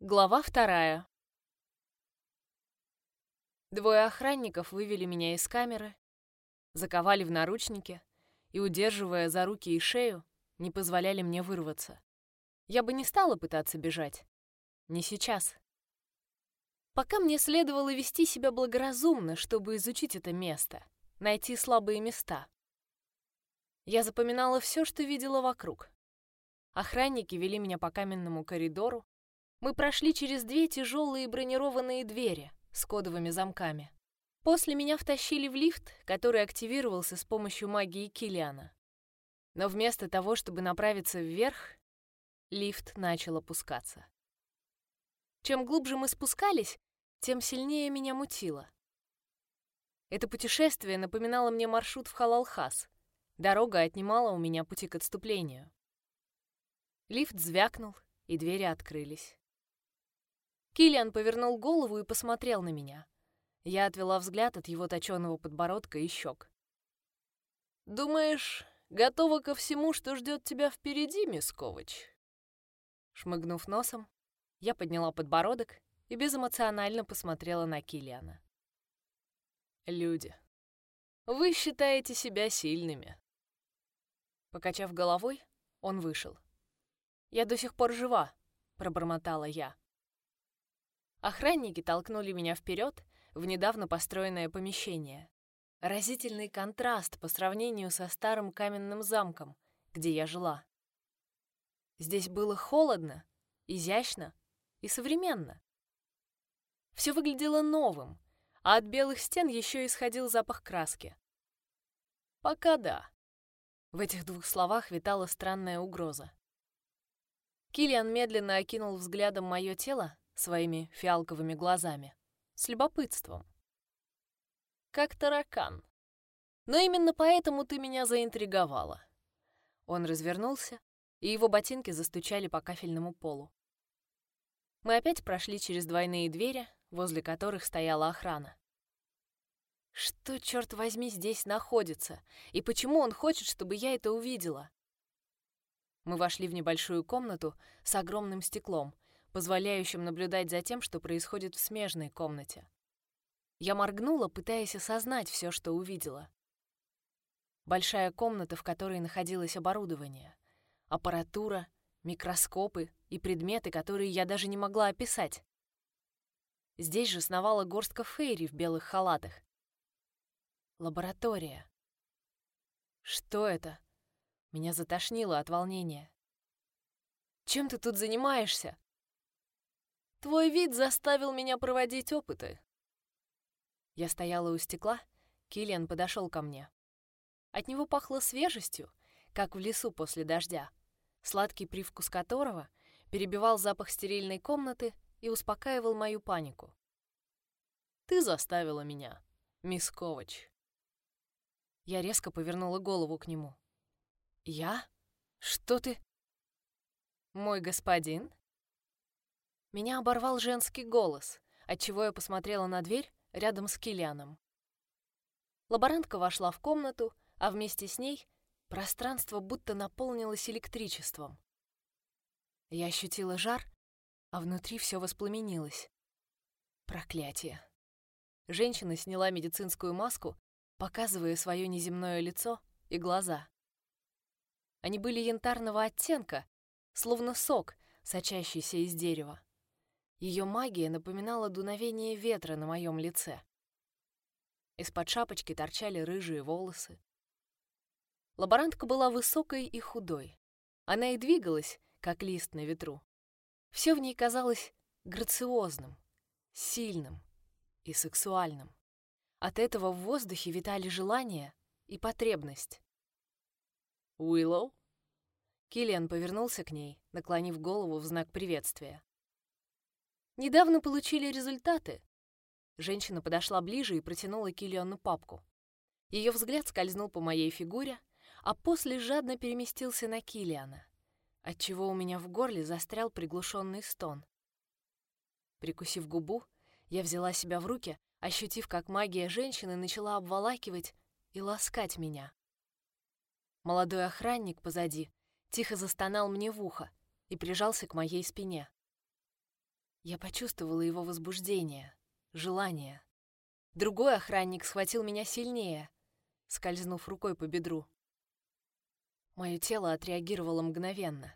Глава вторая. Двое охранников вывели меня из камеры, заковали в наручники и, удерживая за руки и шею, не позволяли мне вырваться. Я бы не стала пытаться бежать. Не сейчас. Пока мне следовало вести себя благоразумно, чтобы изучить это место, найти слабые места. Я запоминала все, что видела вокруг. Охранники вели меня по каменному коридору, мы прошли через две тяжелые бронированные двери с кодовыми замками. После меня втащили в лифт, который активировался с помощью магии Килиана. Но вместо того, чтобы направиться вверх, лифт начал опускаться. Чем глубже мы спускались, тем сильнее меня мутило. Это путешествие напоминало мне маршрут в Халалхас. Дорога отнимала у меня пути к отступлению. Лифт звякнул, и двери открылись. Киллиан повернул голову и посмотрел на меня. Я отвела взгляд от его точёного подбородка и щек. «Думаешь, готова ко всему, что ждет тебя впереди, мисс Ковач?» Шмыгнув носом, я подняла подбородок и безэмоционально посмотрела на Киллиана. «Люди, вы считаете себя сильными». Покачав головой, он вышел. «Я до сих пор жива», — пробормотала я. Охранники толкнули меня вперед в недавно построенное помещение. Разительный контраст по сравнению со старым каменным замком, где я жила. Здесь было холодно, изящно и современно. Все выглядело новым, а от белых стен еще исходил запах краски. Пока да. В этих двух словах витала странная угроза. Килиан медленно окинул взглядом мое тело, своими фиалковыми глазами, с любопытством. Как таракан. Но именно поэтому ты меня заинтриговала. Он развернулся, и его ботинки застучали по кафельному полу. Мы опять прошли через двойные двери, возле которых стояла охрана. Что, черт возьми, здесь находится? И почему он хочет, чтобы я это увидела? Мы вошли в небольшую комнату с огромным стеклом, позволяющим наблюдать за тем, что происходит в смежной комнате. Я моргнула, пытаясь осознать все, что увидела. Большая комната, в которой находилось оборудование, аппаратура, микроскопы и предметы, которые я даже не могла описать. Здесь же сновала горстка фейри в белых халатах. Лаборатория. Что это? Меня затошнило от волнения. Чем ты тут занимаешься? Твой вид заставил меня проводить опыты. Я стояла у стекла, Киллиан подошел ко мне. От него пахло свежестью, как в лесу после дождя, сладкий привкус которого перебивал запах стерильной комнаты и успокаивал мою панику. «Ты заставила меня, мисс Ковач». Я резко повернула голову к нему. «Я? Что ты?» «Мой господин?» Меня оборвал женский голос, отчего я посмотрела на дверь рядом с Килианом. Лаборантка вошла в комнату, а вместе с ней пространство будто наполнилось электричеством. Я ощутила жар, а внутри все воспламенилось. Проклятие. Женщина сняла медицинскую маску, показывая свое неземное лицо и глаза. Они были янтарного оттенка, словно сок, сочащийся из дерева. Ее магия напоминала дуновение ветра на моем лице. Из-под шапочки торчали рыжие волосы. Лаборантка была высокой и худой. Она и двигалась, как лист на ветру. Все в ней казалось грациозным, сильным и сексуальным. От этого в воздухе витали желание и потребность. «Уиллоу?» Киллиан повернулся к ней, наклонив голову в знак приветствия. Недавно получили результаты. Женщина подошла ближе и протянула Киллиану папку. Ее взгляд скользнул по моей фигуре, а после жадно переместился на Киллиана, отчего у меня в горле застрял приглушенный стон. Прикусив губу, я взяла себя в руки, ощутив, как магия женщины начала обволакивать и ласкать меня. Молодой охранник позади тихо застонал мне в ухо и прижался к моей спине. Я почувствовала его возбуждение, желание. Другой охранник схватил меня сильнее, скользнув рукой по бедру. Мое тело отреагировало мгновенно.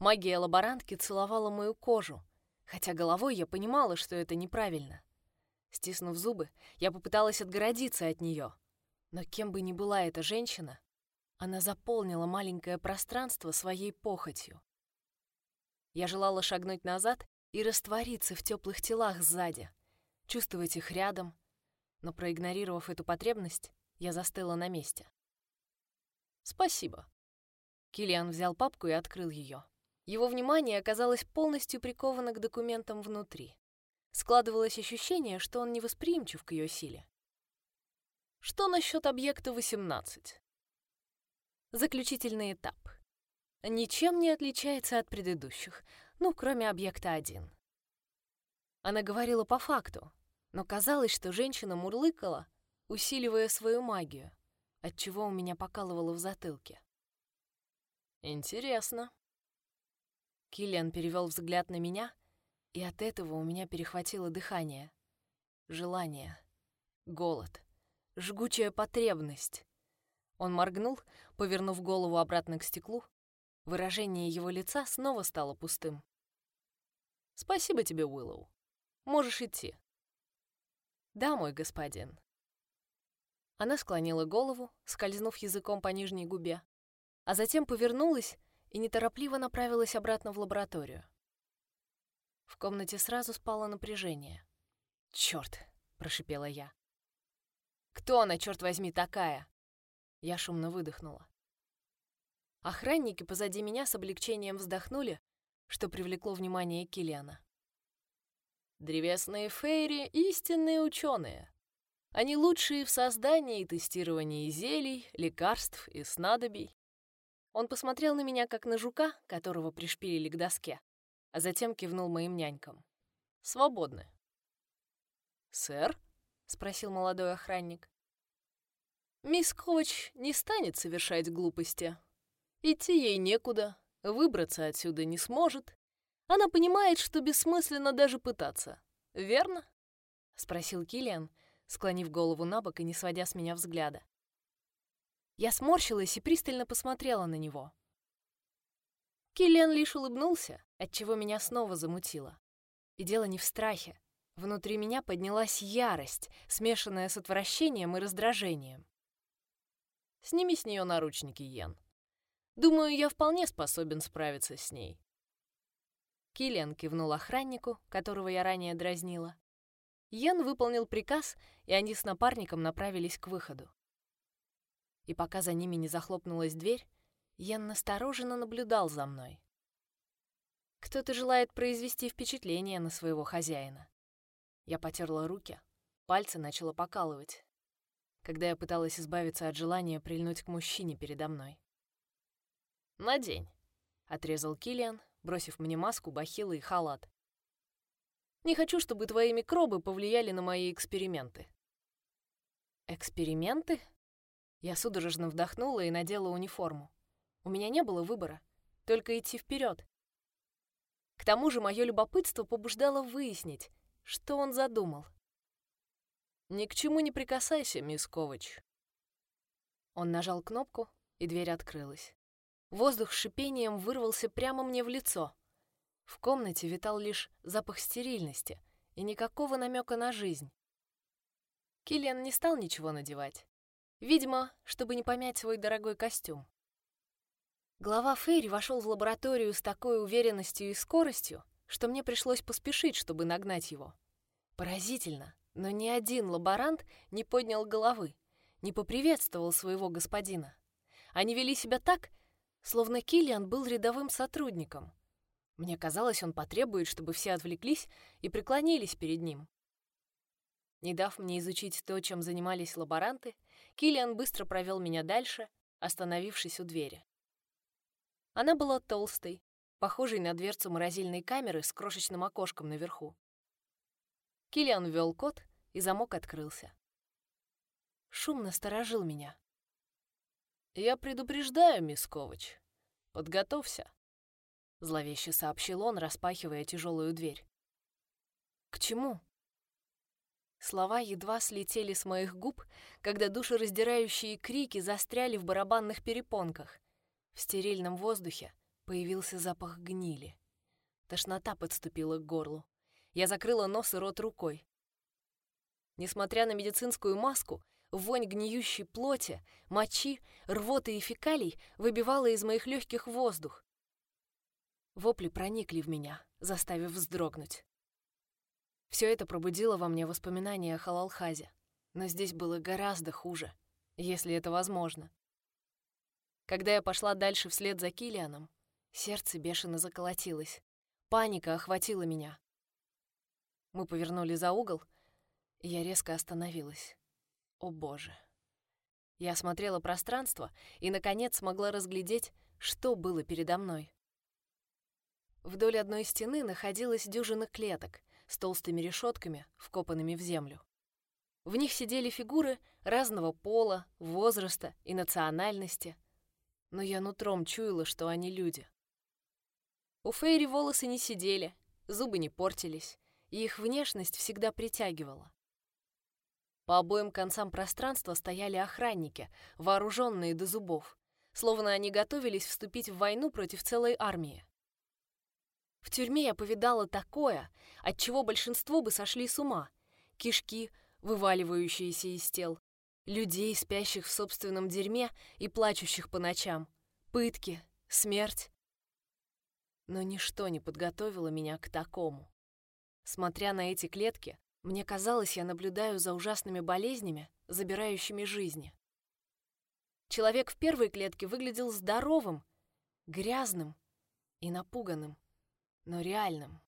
Магия лаборантки целовала мою кожу, хотя головой я понимала, что это неправильно. Стиснув зубы, я попыталась отгородиться от нее. Но кем бы ни была эта женщина, она заполнила маленькое пространство своей похотью. Я желала шагнуть назад и раствориться в теплых телах сзади, чувствовать их рядом, но проигнорировав эту потребность, я застыла на месте. «Спасибо». Килиан взял папку и открыл ее. Его внимание оказалось полностью приковано к документам внутри. Складывалось ощущение, что он невосприимчив к ее силе. Что насчет объекта 18? Заключительный этап. Ничем не отличается от предыдущих, ну, кроме объекта 1. Она говорила по факту, но казалось, что женщина мурлыкала, усиливая свою магию, отчего у меня покалывало в затылке. «Интересно». Киллиан перевел взгляд на меня, и от этого у меня перехватило дыхание. Желание. Голод. Жгучая потребность. Он моргнул, повернув голову обратно к стеклу. Выражение его лица снова стало пустым. «Спасибо тебе, Уиллоу. Можешь идти». «Да, мой господин». Она склонила голову, скользнув языком по нижней губе, а затем повернулась и неторопливо направилась обратно в лабораторию. В комнате сразу спало напряжение. «Чёрт!» — прошипела я. «Кто она, черт возьми, такая?» Я шумно выдохнула. Охранники позади меня с облегчением вздохнули, что привлекло внимание Килиана. Древесные фейри — истинные ученые. Они лучшие в создании и тестировании зелий, лекарств и снадобий. Он посмотрел на меня, как на жука, которого пришпилили к доске, а затем кивнул моим нянькам. «Свободны». «Сэр?» — спросил молодой охранник. «Мисс Ковач не станет совершать глупости. Идти ей некуда, выбраться отсюда не сможет, она понимает, что бессмысленно даже пытаться. Верно? Спросил Килиан, склонив голову на бок и не сводя с меня взгляда. Я сморщилась и пристально посмотрела на него. Киллиан лишь улыбнулся, отчего меня снова замутило. И дело не в страхе. Внутри меня поднялась ярость, смешанная с отвращением и раздражением. «Сними с нее наручники, Йен. Думаю, я вполне способен справиться с ней. Киллиан кивнул охраннику, которого я ранее дразнила. Йен выполнил приказ, и они с напарником направились к выходу. И пока за ними не захлопнулась дверь, Йен настороженно наблюдал за мной. Кто-то желает произвести впечатление на своего хозяина. Я потерла руки, пальцы начало покалывать, когда я пыталась избавиться от желания прильнуть к мужчине передо мной. «Надень», — отрезал Киллиан, бросив мне маску, бахилы и халат. «Не хочу, чтобы твои микробы повлияли на мои эксперименты». «Эксперименты?» Я судорожно вдохнула и надела униформу. У меня не было выбора, только идти вперед. К тому же мое любопытство побуждало выяснить, что он задумал. «Ни к чему не прикасайся, мисс Ковач». Он нажал кнопку, и дверь открылась. Воздух с шипением вырвался прямо мне в лицо. В комнате витал лишь запах стерильности и никакого намека на жизнь. Киллиан не стал ничего надевать. Видимо, чтобы не помять свой дорогой костюм. Глава Фейри вошел в лабораторию с такой уверенностью и скоростью, что мне пришлось поспешить, чтобы нагнать его. Поразительно, но ни один лаборант не поднял головы, не поприветствовал своего господина. Они вели себя так, словно Киллиан был рядовым сотрудником. Мне казалось, он потребует, чтобы все отвлеклись и преклонились перед ним. Не дав мне изучить то, чем занимались лаборанты, Киллиан быстро провел меня дальше, остановившись у двери. Она была толстой, похожей на дверцу морозильной камеры с крошечным окошком наверху. Киллиан ввел код, и замок открылся. Шум насторожил меня. «Я предупреждаю, мисс Ковач. Подготовься», — зловеще сообщил он, распахивая тяжелую дверь. К чему? Слова едва слетели с моих губ, когда душераздирающие крики застряли в барабанных перепонках. В стерильном воздухе появился запах гнили. Тошнота подступила к горлу. Я закрыла нос и рот рукой. Несмотря на медицинскую маску, вонь гниющей плоти, мочи, рвоты и фекалий выбивала из моих легких воздух. Вопли проникли в меня, заставив вздрогнуть. Все это пробудило во мне воспоминания о Халалхазе, но здесь было гораздо хуже, если это возможно. Когда я пошла дальше вслед за Килианом, сердце бешено заколотилось. Паника охватила меня. Мы повернули за угол, и я резко остановилась. О боже. Я осмотрела пространство и, наконец, смогла разглядеть, что было передо мной. Вдоль одной стены находилась дюжина клеток, с толстыми решетками, вкопанными в землю. В них сидели фигуры разного пола, возраста и национальности, но я нутром чуяла, что они люди. У Фейри волосы не сидели, зубы не портились, и их внешность всегда притягивала. По обоим концам пространства стояли охранники, вооруженные до зубов, словно они готовились вступить в войну против целой армии. В тюрьме я повидала такое, от чего большинство бы сошли с ума. Кишки, вываливающиеся из тел, людей, спящих в собственном дерьме и плачущих по ночам, пытки, смерть. Но ничто не подготовило меня к такому. Смотря на эти клетки, мне казалось, я наблюдаю за ужасными болезнями, забирающими жизни. Человек в первой клетке выглядел здоровым, грязным и напуганным но реальным.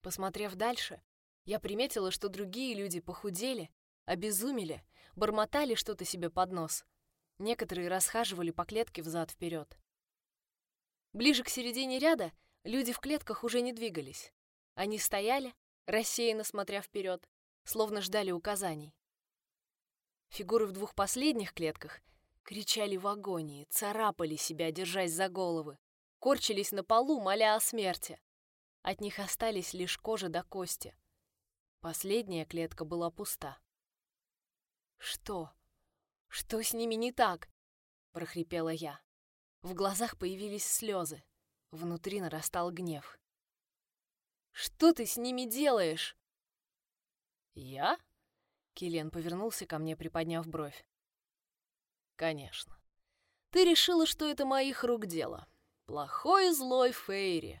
Посмотрев дальше, я приметила, что другие люди похудели, обезумели, бормотали что-то себе под нос. Некоторые расхаживали по клетке взад-вперед. Ближе к середине ряда люди в клетках уже не двигались. Они стояли, рассеянно смотря вперед, словно ждали указаний. Фигуры в двух последних клетках кричали в агонии, царапали себя, держась за головы корчились на полу, моля о смерти. От них остались лишь кожа до кости. Последняя клетка была пуста. «Что? Что с ними не так?» — прохрипела я. В глазах появились слезы. Внутри нарастал гнев. «Что ты с ними делаешь?» «Я?» — Киллиан повернулся ко мне, приподняв бровь. «Конечно. Ты решила, что это моих рук дело. Плохой и злой Фейри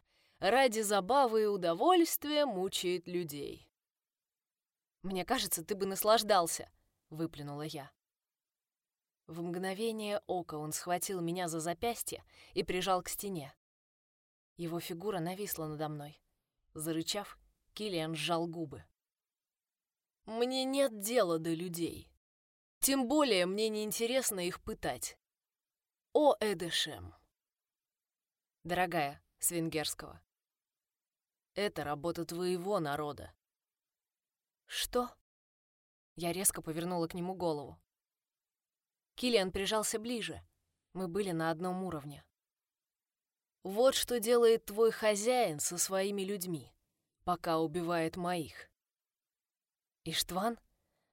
ради забавы и удовольствия мучает людей. «Мне кажется, ты бы наслаждался», — выплюнула я. В мгновение ока он схватил меня за запястье и прижал к стене. Его фигура нависла надо мной. Зарычав, Килиан сжал губы. «Мне нет дела до людей. Тем более мне не интересно их пытать. О, Эдешем!» дорогая, с венгерского. Это работа твоего народа. Что? Я резко повернула к нему голову. Килиан прижался ближе. Мы были на одном уровне. Вот что делает твой хозяин со своими людьми, пока убивает моих. Иштван?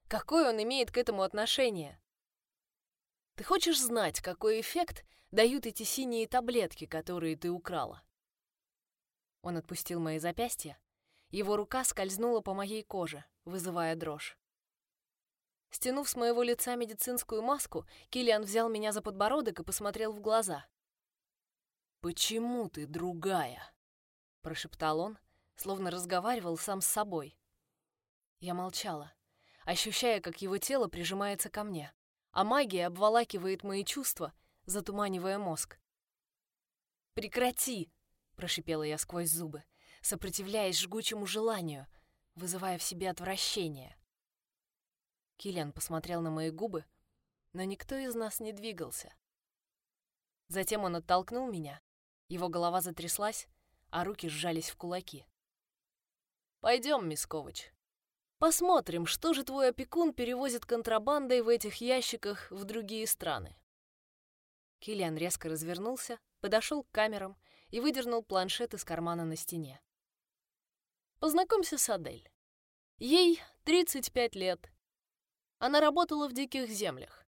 Какое он имеет к этому отношение? Ты хочешь знать, какой эффект дают эти синие таблетки, которые ты украла?» Он отпустил мои запястья. Его рука скользнула по моей коже, вызывая дрожь. Стянув с моего лица медицинскую маску, Килиан взял меня за подбородок и посмотрел в глаза. «Почему ты другая?» — прошептал он, словно разговаривал сам с собой. Я молчала, ощущая, как его тело прижимается ко мне а магия обволакивает мои чувства, затуманивая мозг. «Прекрати!» — прошипела я сквозь зубы, сопротивляясь жгучему желанию, вызывая в себе отвращение. Киллиан посмотрел на мои губы, но никто из нас не двигался. Затем он оттолкнул меня, его голова затряслась, а руки сжались в кулаки. «Пойдем, мисс Посмотрим, что же твой опекун перевозит контрабандой в этих ящиках в другие страны. Киллиан резко развернулся, подошел к камерам и выдернул планшет из кармана на стене. Познакомься с Адель. Ей 35 лет. Она работала в диких землях.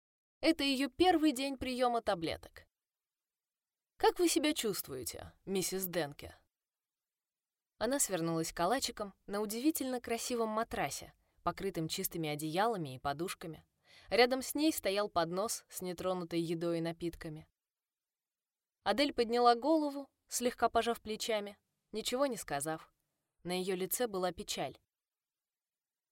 Это ее первый день приема таблеток. Как вы себя чувствуете, миссис Денке? Она свернулась калачиком на удивительно красивом матрасе, покрытым чистыми одеялами и подушками. Рядом с ней стоял поднос с нетронутой едой и напитками. Адель подняла голову, слегка пожав плечами, ничего не сказав. На ее лице была печаль.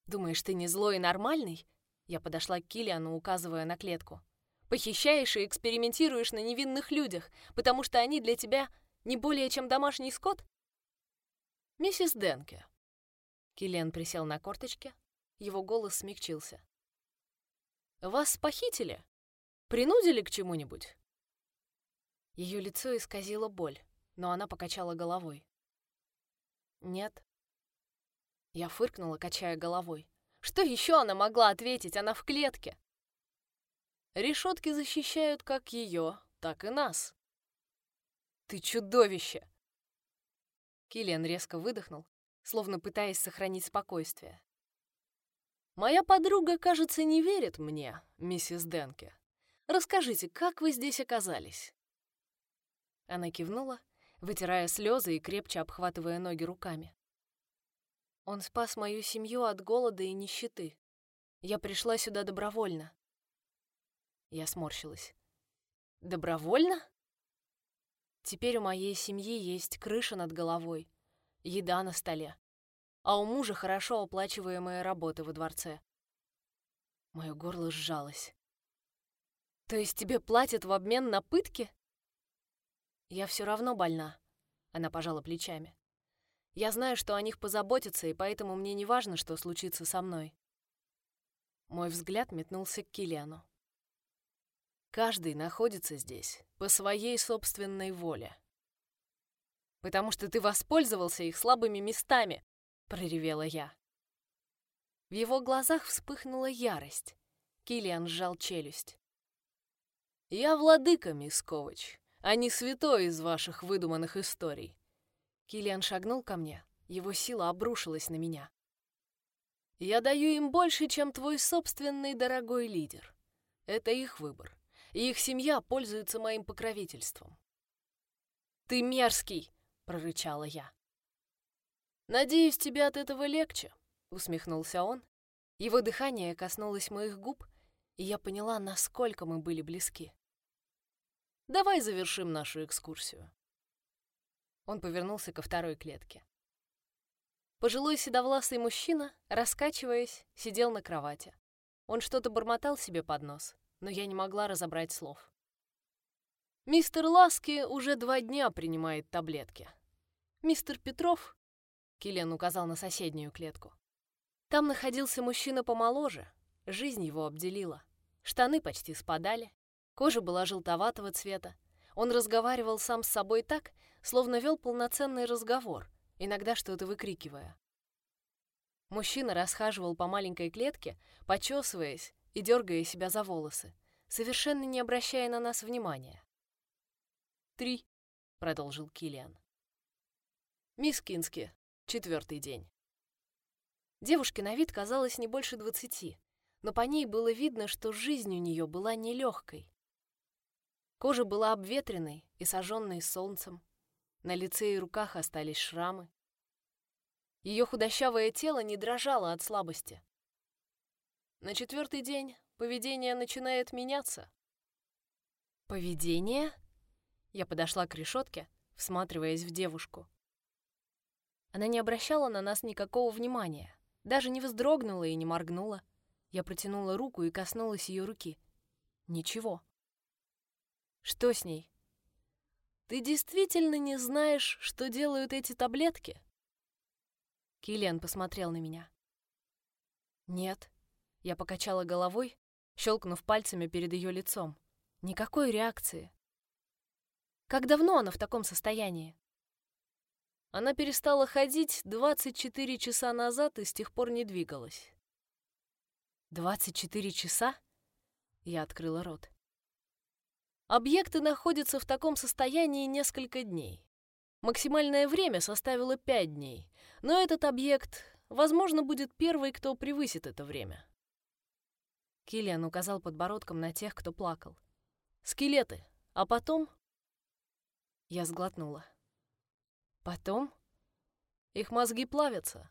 «Думаешь, ты не злой и нормальный?» Я подошла к Килиану, указывая на клетку. «Похищаешь и экспериментируешь на невинных людях, потому что они для тебя не более чем домашний скот?» «Миссис Денке». Киллиан присел на корточки, его голос смягчился. «Вас похитили? Принудили к чему-нибудь?» Ее лицо исказило боль, но она покачала головой. «Нет». Я фыркнула, качая головой. Что еще она могла ответить? Она в клетке. Решетки защищают как ее, так и нас. Ты чудовище! Киллиан резко выдохнул, словно пытаясь сохранить спокойствие. «Моя подруга, кажется, не верит мне, миссис Денке. Расскажите, как вы здесь оказались?» Она кивнула, вытирая слезы и крепче обхватывая ноги руками. Он спас мою семью от голода и нищеты. Я пришла сюда добровольно. Я сморщилась. Добровольно? Теперь у моей семьи есть крыша над головой, еда на столе, а у мужа хорошо оплачиваемая работа во дворце. Мое горло сжалось. То есть тебе платят в обмен на пытки? Я все равно больна. Она пожала плечами. Я знаю, что о них позаботятся, и поэтому мне не важно, что случится со мной. Мой взгляд метнулся к Килиану. Каждый находится здесь по своей собственной воле. «Потому что ты воспользовался их слабыми местами», — проревела я. В его глазах вспыхнула ярость. Килиан сжал челюсть. «Я владыка, мисс Ковач, а не святой из ваших выдуманных историй. Килиан шагнул ко мне, его сила обрушилась на меня. «Я даю им больше, чем твой собственный дорогой лидер. Это их выбор, и их семья пользуется моим покровительством». «Ты мерзкий!» — прорычала я. «Надеюсь, тебе от этого легче», — усмехнулся он. Его дыхание коснулось моих губ, и я поняла, насколько мы были близки. «Давай завершим нашу экскурсию». Он повернулся ко второй клетке. Пожилой седовласый мужчина, раскачиваясь, сидел на кровати. Он что-то бормотал себе под нос, но я не могла разобрать слов. «Мистер Ласки уже два дня принимает таблетки. Мистер Петров...» Киллиан указал на соседнюю клетку. Там находился мужчина помоложе, жизнь его обделила. Штаны почти спадали, кожа была желтоватого цвета. Он разговаривал сам с собой так, словно вел полноценный разговор, иногда что-то выкрикивая. Мужчина расхаживал по маленькой клетке, почесываясь и дергая себя за волосы, совершенно не обращая на нас внимания. «Три», — продолжил Килиан. «Мисс Кински, четвертый день». Девушке на вид казалось не больше двадцати, но по ней было видно, что жизнь у нее была нелегкой. Кожа была обветренной и сожженной солнцем, на лице и руках остались шрамы. Ее худощавое тело не дрожало от слабости. На четвертый день поведение начинает меняться. «Поведение?» Я подошла к решетке, всматриваясь в девушку. Она не обращала на нас никакого внимания, даже не вздрогнула и не моргнула. Я протянула руку и коснулась ее руки. Ничего. Что с ней? Ты действительно не знаешь, что делают эти таблетки? Киллиан посмотрел на меня. Нет. Я покачала головой, щелкнув пальцами перед ее лицом. Никакой реакции. Как давно она в таком состоянии? Она перестала ходить 24 часа назад и с тех пор не двигалась. 24 часа? Я открыла рот. Объекты находятся в таком состоянии несколько дней. Максимальное время составило 5 дней, Но этот объект, возможно, будет первый, кто превысит это время. Киллиан указал подбородком на тех, кто плакал. Скелеты. А потом... Я сглотнула. Потом? Их мозги плавятся.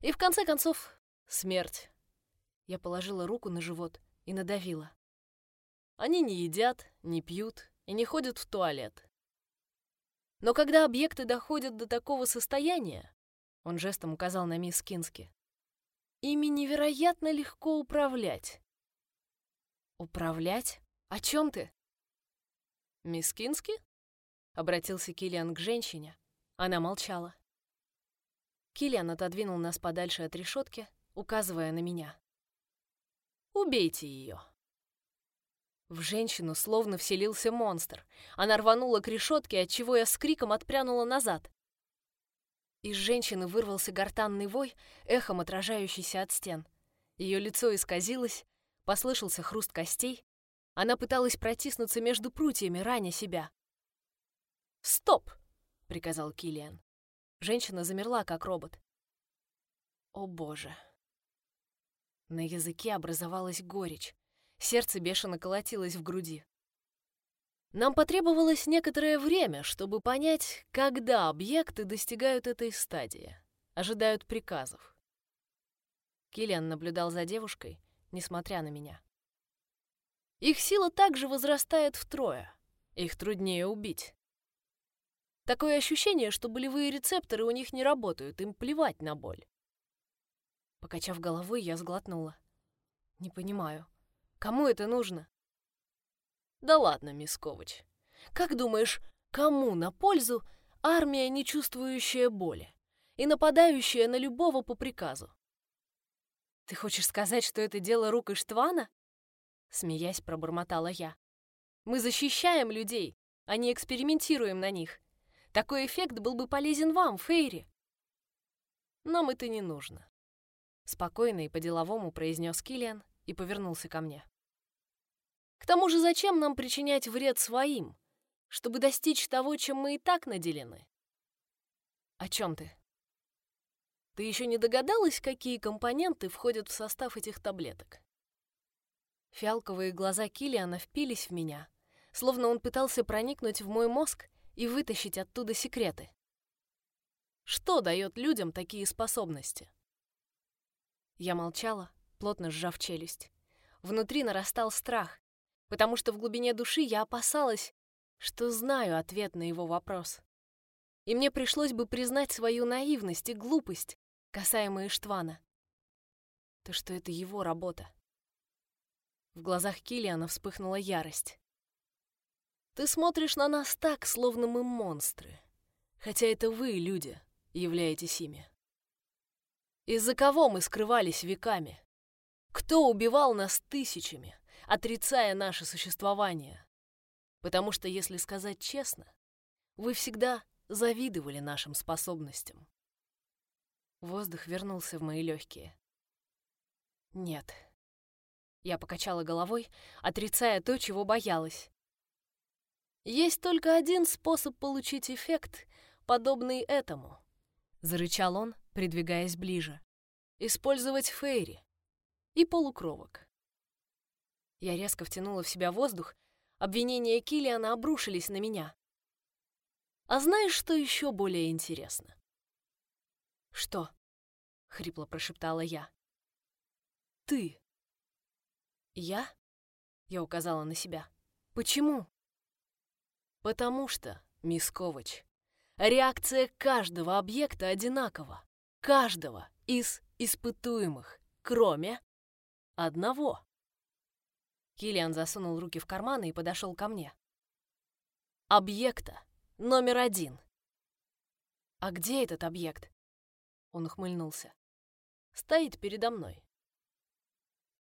И в конце концов, смерть. Я положила руку на живот и надавила. Они не едят, не пьют и не ходят в туалет. Но когда объекты доходят до такого состояния, он жестом указал на мисс Кински, ими невероятно легко управлять. Управлять? О чем ты? Мисс Кински? Обратился Килиан к женщине. Она молчала. Килиан отодвинул нас подальше от решетки, указывая на меня. Убейте ее. В женщину словно вселился монстр. Она рванула к решетке, отчего я с криком отпрянула назад. Из женщины вырвался гортанный вой, эхом отражающийся от стен. Ее лицо исказилось, послышался хруст костей. Она пыталась протиснуться между прутьями, раня себя. «Стоп!» — приказал Килиан. Женщина замерла, как робот. «О боже!» На языке образовалась горечь. Сердце бешено колотилось в груди. Нам потребовалось некоторое время, чтобы понять, когда объекты достигают этой стадии, ожидают приказов. Киллиан наблюдал за девушкой, несмотря на меня. Их сила также возрастает втрое. Их труднее убить. Такое ощущение, что болевые рецепторы у них не работают, им плевать на боль. Покачав головой, я сглотнула. Не понимаю. Кому это нужно? Да ладно, мисс Ковач. Как думаешь, кому на пользу армия, не чувствующая боли и нападающая на любого по приказу? Ты хочешь сказать, что это дело рук Иштвана? Смеясь, пробормотала я. Мы защищаем людей, а не экспериментируем на них. Такой эффект был бы полезен вам, Фейри. Нам это не нужно. Спокойно и по-деловому произнес Киллиан и повернулся ко мне. К тому же зачем нам причинять вред своим, чтобы достичь того, чем мы и так наделены? О чем ты? Ты еще не догадалась, какие компоненты входят в состав этих таблеток? Фиалковые глаза Килиана впились в меня, словно он пытался проникнуть в мой мозг и вытащить оттуда секреты. Что дает людям такие способности? Я молчала, плотно сжав челюсть. Внутри нарастал страх, потому что в глубине души я опасалась, что знаю ответ на его вопрос. И мне пришлось бы признать свою наивность и глупость, касаемо Иштвана. То, что это его работа. В глазах Килиана вспыхнула ярость. Ты смотришь на нас так, словно мы монстры. Хотя это вы, люди, являетесь ими. Из-за кого мы скрывались веками? Кто убивал нас тысячами? отрицая наше существование. Потому что, если сказать честно, вы всегда завидовали нашим способностям. Воздух вернулся в мои легкие. Нет. Я покачала головой, отрицая то, чего боялась. Есть только один способ получить эффект, подобный этому, зарычал он, придвигаясь ближе. Использовать фейри и полукровок. Я резко втянула в себя воздух, обвинения Килиана обрушились на меня. А знаешь, что еще более интересно? Что? хрипло прошептала я. Ты. Я? Я указала на себя. Почему? Потому что, мисс Ковач, реакция каждого объекта одинакова. Каждого из испытуемых, кроме одного. Килиан засунул руки в карманы и подошел ко мне. Объекта номер один. А где этот объект? Он ухмыльнулся. Стоит передо мной.